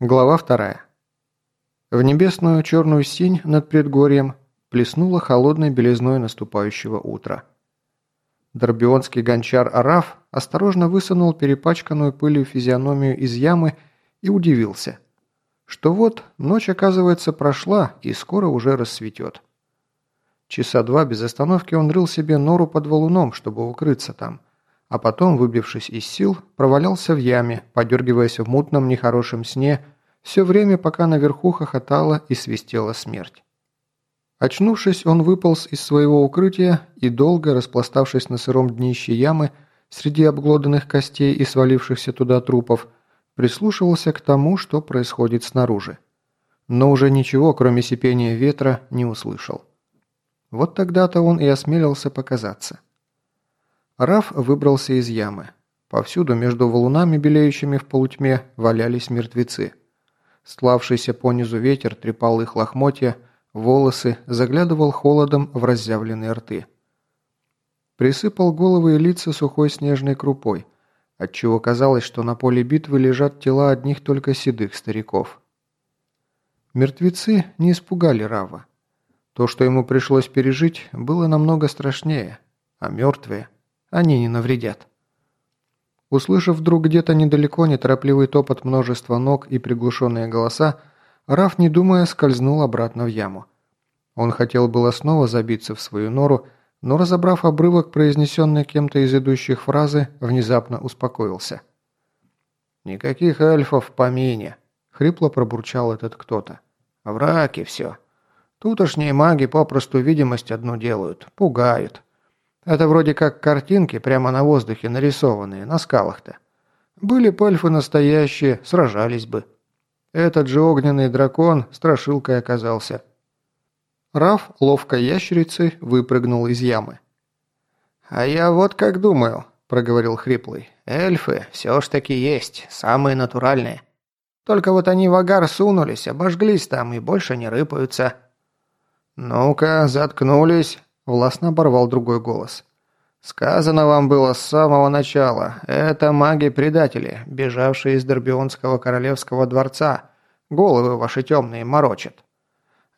Глава вторая. В небесную черную синь над предгорьем плеснуло холодной белизной наступающего утра. Дорбионский гончар Араф осторожно высунул перепачканную пылью физиономию из ямы и удивился, что вот ночь, оказывается, прошла и скоро уже рассветет. Часа два без остановки он рыл себе нору под валуном, чтобы укрыться там, а потом, выбившись из сил, провалялся в яме, подергиваясь в мутном нехорошем сне, все время, пока наверху хохотала и свистела смерть. Очнувшись, он выполз из своего укрытия и, долго распластавшись на сыром днище ямы, среди обглоданных костей и свалившихся туда трупов, прислушивался к тому, что происходит снаружи. Но уже ничего, кроме сипения ветра, не услышал. Вот тогда-то он и осмелился показаться. Раф выбрался из ямы. Повсюду между валунами, белеющими в полутьме, валялись мертвецы. Стлавшийся понизу ветер трепал их лохмотья, волосы, заглядывал холодом в разъявленные рты. Присыпал головы и лица сухой снежной крупой, отчего казалось, что на поле битвы лежат тела одних только седых стариков. Мертвецы не испугали Рава. То, что ему пришлось пережить, было намного страшнее, а мертвые они не навредят. Услышав вдруг где-то недалеко неторопливый топот множества ног и приглушенные голоса, Раф, не думая, скользнул обратно в яму. Он хотел было снова забиться в свою нору, но, разобрав обрывок, произнесенный кем-то из идущих фразы, внезапно успокоился. «Никаких эльфов в помине», — хрипло пробурчал этот кто-то. «Враки все. Тутошние маги попросту видимость одну делают, пугают. Это вроде как картинки прямо на воздухе нарисованные, на скалах-то. Были бы эльфы настоящие, сражались бы. Этот же огненный дракон страшилкой оказался. Раф ловко ящерицей выпрыгнул из ямы. «А я вот как думаю», – проговорил хриплый. «Эльфы все ж таки есть, самые натуральные. Только вот они в агар сунулись, обожглись там и больше не рыпаются». «Ну-ка, заткнулись», Властно оборвал другой голос. «Сказано вам было с самого начала. Это маги-предатели, бежавшие из Дорбионского королевского дворца. Головы ваши темные морочат.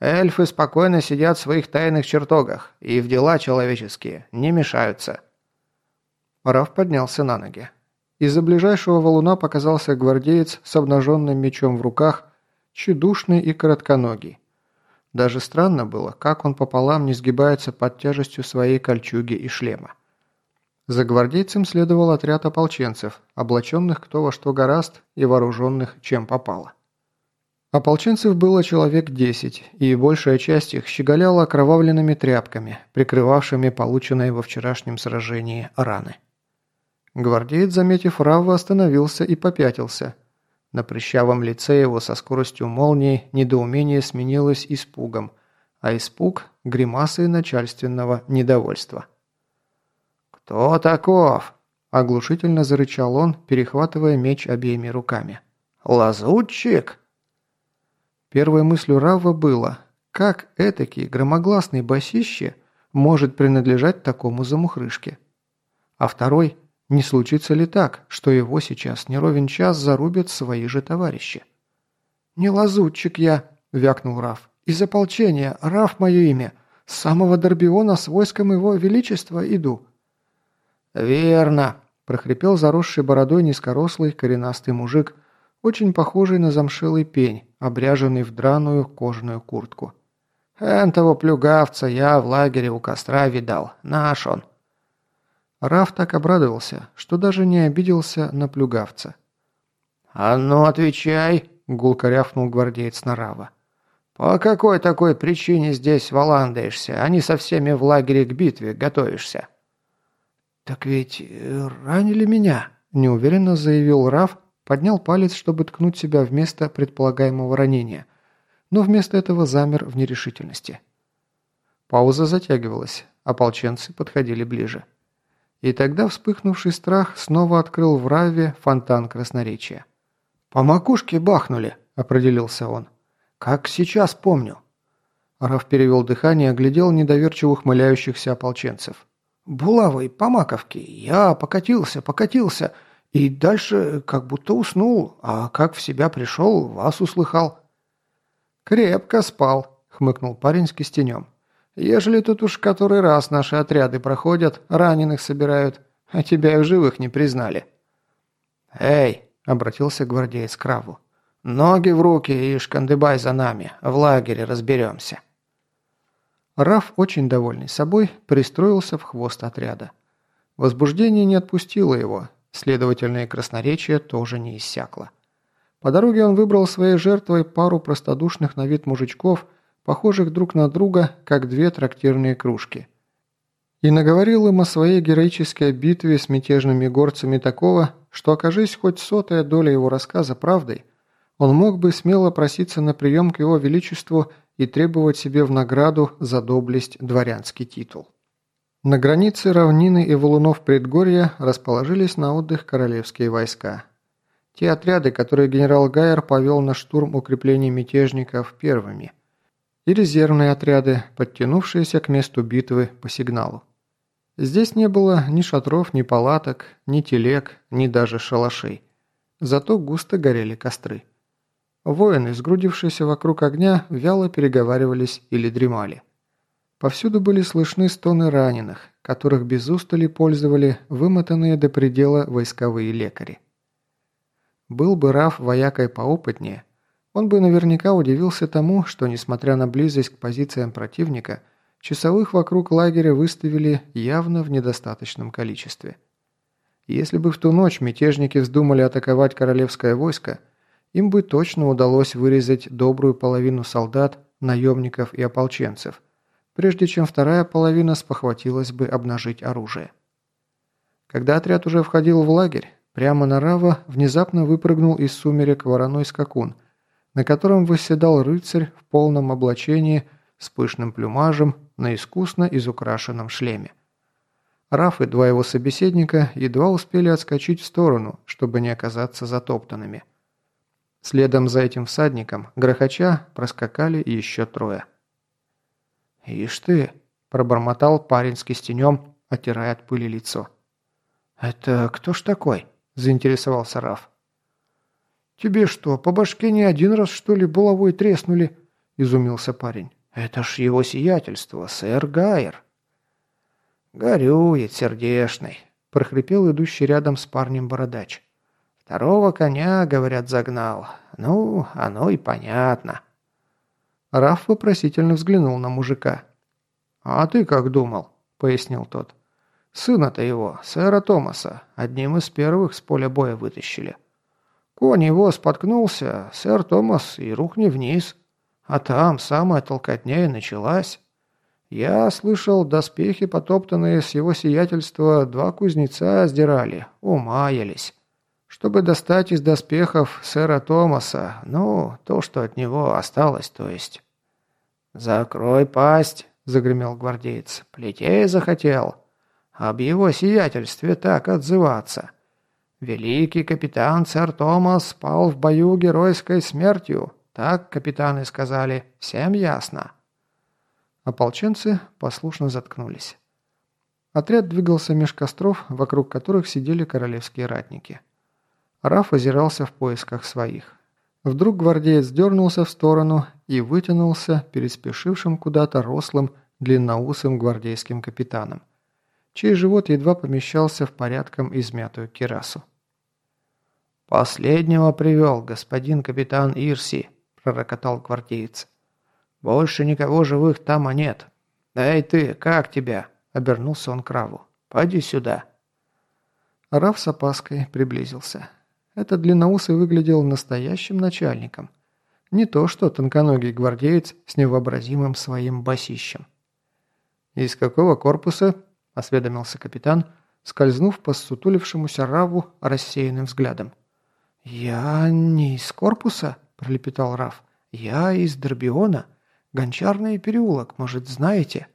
Эльфы спокойно сидят в своих тайных чертогах и в дела человеческие не мешаются». Раф поднялся на ноги. Из-за ближайшего валуна показался гвардеец с обнаженным мечом в руках, тщедушный и коротконогий. Даже странно было, как он пополам не сгибается под тяжестью своей кольчуги и шлема. За гвардейцем следовал отряд ополченцев, облаченных кто во что гораст и вооруженных чем попало. Ополченцев было человек десять, и большая часть их щеголяла окровавленными тряпками, прикрывавшими полученные во вчерашнем сражении раны. Гвардеец, заметив Равва, остановился и попятился – на прыщавом лице его со скоростью молнии недоумение сменилось испугом, а испуг – гримасой начальственного недовольства. «Кто таков?» – оглушительно зарычал он, перехватывая меч обеими руками. «Лазутчик?» Первой мыслью Рава было, как этакий громогласный басище может принадлежать такому замухрышке. А второй – не случится ли так, что его сейчас не ровен час зарубят свои же товарищи? «Не лазутчик я», – вякнул Раф. «Из ополчения, Раф мое имя. С самого Дорбиона с войском его величества иду». «Верно», – прохрипел заросший бородой низкорослый коренастый мужик, очень похожий на замшелый пень, обряженный в драную кожаную куртку. «Энтого плюгавца я в лагере у костра видал. Наш он». Раф так обрадовался, что даже не обиделся на плюгавца. «А ну, отвечай!» – гулко рявкнул гвардеец на Рава. «По какой такой причине здесь валандаешься, а не со всеми в лагере к битве готовишься?» «Так ведь э, ранили меня», – неуверенно заявил Раф, поднял палец, чтобы ткнуть себя вместо предполагаемого ранения, но вместо этого замер в нерешительности. Пауза затягивалась, ополченцы подходили ближе. И тогда вспыхнувший страх снова открыл в Раве фонтан красноречия. «По макушке бахнули», – определился он. «Как сейчас помню». Рав перевел дыхание оглядел недоверчиво ухмыляющихся ополченцев. «Булавой по маковке. Я покатился, покатился. И дальше как будто уснул, а как в себя пришел, вас услыхал». «Крепко спал», — хмыкнул парень с кистенем. «Ежели тут уж который раз наши отряды проходят, раненых собирают, а тебя и в живых не признали». «Эй!» — обратился гвардеец к Краву. «Ноги в руки и шкандыбай за нами, в лагере разберемся». Раф, очень довольный собой, пристроился в хвост отряда. Возбуждение не отпустило его, следовательно и красноречие тоже не иссякло. По дороге он выбрал своей жертвой пару простодушных на вид мужичков, похожих друг на друга, как две трактирные кружки. И наговорил им о своей героической битве с мятежными горцами такого, что, окажись хоть сотая доля его рассказа правдой, он мог бы смело проситься на прием к его величеству и требовать себе в награду за доблесть дворянский титул. На границе равнины и валунов предгорья расположились на отдых королевские войска. Те отряды, которые генерал Гайер повел на штурм укреплений мятежников первыми, и резервные отряды, подтянувшиеся к месту битвы по сигналу. Здесь не было ни шатров, ни палаток, ни телег, ни даже шалашей. Зато густо горели костры. Воины, сгрудившиеся вокруг огня, вяло переговаривались или дремали. Повсюду были слышны стоны раненых, которых без устали пользовали вымотанные до предела войсковые лекари. Был бы Раф воякой поопытнее, он бы наверняка удивился тому, что, несмотря на близость к позициям противника, часовых вокруг лагеря выставили явно в недостаточном количестве. Если бы в ту ночь мятежники вздумали атаковать королевское войско – им бы точно удалось вырезать добрую половину солдат, наемников и ополченцев, прежде чем вторая половина спохватилась бы обнажить оружие. Когда отряд уже входил в лагерь, прямо на Рава внезапно выпрыгнул из сумерек вороной скакун, на котором восседал рыцарь в полном облачении с пышным плюмажем на искусно изукрашенном шлеме. Раф и два его собеседника едва успели отскочить в сторону, чтобы не оказаться затоптанными – Следом за этим всадником, грохоча, проскакали еще трое. «Ишь ты!» – пробормотал парень с кистенем, оттирая от пыли лицо. «Это кто ж такой?» – заинтересовался Раф. «Тебе что, по башке не один раз, что ли, булавой треснули?» – изумился парень. «Это ж его сиятельство, сэр Гайер». «Горюет сердешный», – прохрипел идущий рядом с парнем бородач. Второго коня, говорят, загнал. Ну, оно и понятно. Раф вопросительно взглянул на мужика. «А ты как думал?» – пояснил тот. «Сына-то его, сэра Томаса, одним из первых с поля боя вытащили. Конь его споткнулся, сэр Томас и рухни вниз. А там самая толкотня и началась. Я слышал, доспехи, потоптанные с его сиятельства, два кузнеца сдирали, умаялись чтобы достать из доспехов сэра Томаса, ну, то, что от него осталось, то есть. «Закрой пасть!» — загремел гвардеец. «Плетей захотел. Об его сиятельстве так отзываться. Великий капитан сэр Томас спал в бою геройской смертью. Так капитаны сказали. Всем ясно». Ополченцы послушно заткнулись. Отряд двигался меж костров, вокруг которых сидели королевские ратники. Раф озирался в поисках своих. Вдруг гвардеец дернулся в сторону и вытянулся перед спешившим куда-то рослым, длинноусым гвардейским капитаном, чей живот едва помещался в порядком измятую кирасу. «Последнего привел господин капитан Ирси», – пророкотал гвардеец. «Больше никого живых там нет. Эй ты, как тебя?» – обернулся он к Раву. «Поди сюда». Рав с опаской приблизился. Этот длинноусый выглядел настоящим начальником. Не то что тонконогий гвардеец с невообразимым своим басищем. «Из какого корпуса?» – осведомился капитан, скользнув по сутулившемуся Раву рассеянным взглядом. «Я не из корпуса», – пролепетал Рав. «Я из Дорбиона. Гончарный переулок, может, знаете?»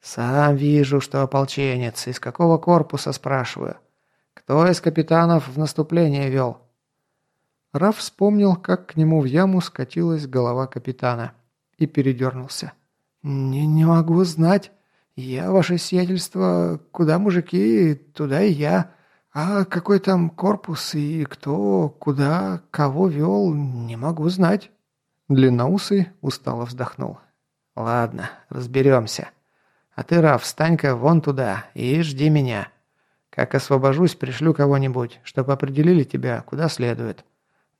«Сам вижу, что ополченец. Из какого корпуса, спрашиваю?» Кто из капитанов в наступление вел?» Раф вспомнил, как к нему в яму скатилась голова капитана и передернулся. «Не, не могу знать. Я, ваше сиятельство, куда мужики, туда и я. «А какой там корпус и кто, куда, кого вел, не могу знать». Длинноусый устало вздохнул. «Ладно, разберемся. А ты, Раф, встань-ка вон туда и жди меня. Как освобожусь, пришлю кого-нибудь, чтобы определили тебя куда следует.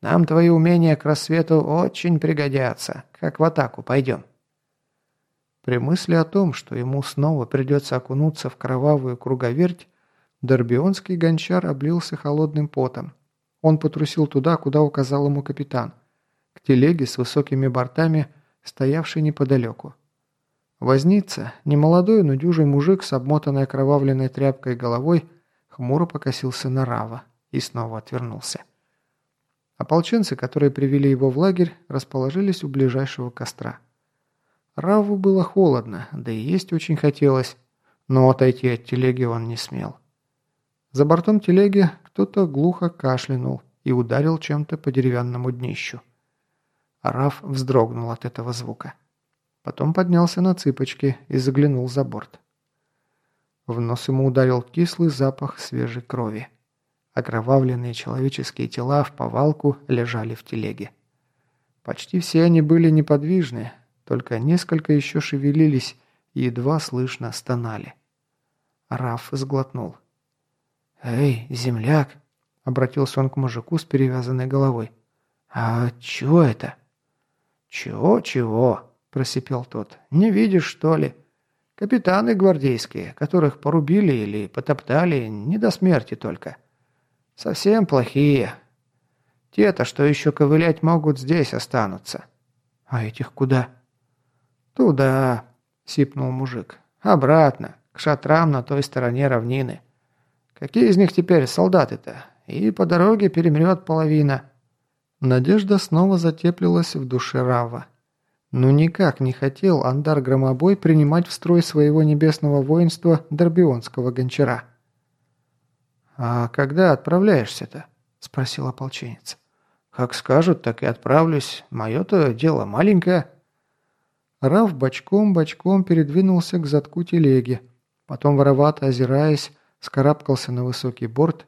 Нам твои умения к рассвету очень пригодятся. Как в атаку пойдем». При мысли о том, что ему снова придется окунуться в кровавую круговерть, Дорбионский гончар облился холодным потом. Он потрусил туда, куда указал ему капитан, к телеге с высокими бортами, стоявшей неподалеку. Возница, немолодой, но дюжий мужик с обмотанной окровавленной тряпкой головой, хмуро покосился на Рава и снова отвернулся. Ополченцы, которые привели его в лагерь, расположились у ближайшего костра. Раву было холодно, да и есть очень хотелось, но отойти от телеги он не смел. За бортом телеги кто-то глухо кашлянул и ударил чем-то по деревянному днищу. Раф вздрогнул от этого звука. Потом поднялся на цыпочки и заглянул за борт. В нос ему ударил кислый запах свежей крови. Окровавленные человеческие тела в повалку лежали в телеге. Почти все они были неподвижны, только несколько еще шевелились и едва слышно стонали. Раф сглотнул. «Эй, земляк!» — обратился он к мужику с перевязанной головой. «А чего это?» «Чего-чего?» просипел тот. «Не видишь, что ли? Капитаны гвардейские, которых порубили или потоптали, не до смерти только. Совсем плохие. Те-то, что еще ковылять могут, здесь останутся». «А этих куда?» «Туда», — сипнул мужик. «Обратно, к шатрам на той стороне равнины. Какие из них теперь солдаты-то? И по дороге перемрет половина». Надежда снова затеплилась в душе Рава. Но никак не хотел Андар Громобой принимать в строй своего небесного воинства Дорбионского гончара. «А когда отправляешься-то?» – спросил ополченец. «Как скажут, так и отправлюсь. Мое-то дело маленькое». Рав бочком-бочком передвинулся к задку телеги, потом воровато озираясь, скарабкался на высокий борт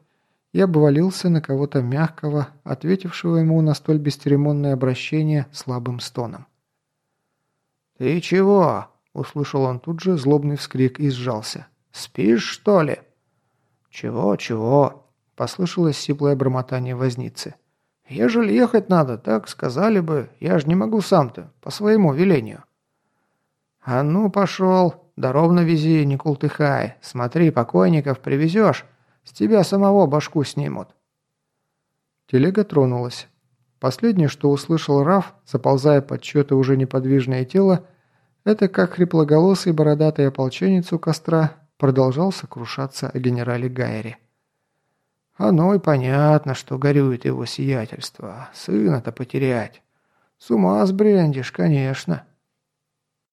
и обвалился на кого-то мягкого, ответившего ему на столь бесцеремонное обращение слабым стоном. «Ты чего?» – услышал он тут же злобный вскрик и сжался. «Спишь, что ли?» «Чего, чего?» – послышалось сиплое бормотание возницы. «Ежели ехать надо, так сказали бы. Я ж не могу сам-то, по своему велению». «А ну, пошел, да ровно вези, не култыхай. Смотри, покойников привезешь, с тебя самого башку снимут». Телега тронулась. Последнее, что услышал Раф, заползая под чье-то уже неподвижное тело, это как хриплоголосый бородатый ополченец у костра продолжал сокрушаться о генерале Гайере. «Оно и понятно, что горюет его сиятельство. Сына-то потерять. С ума сбрендишь, конечно».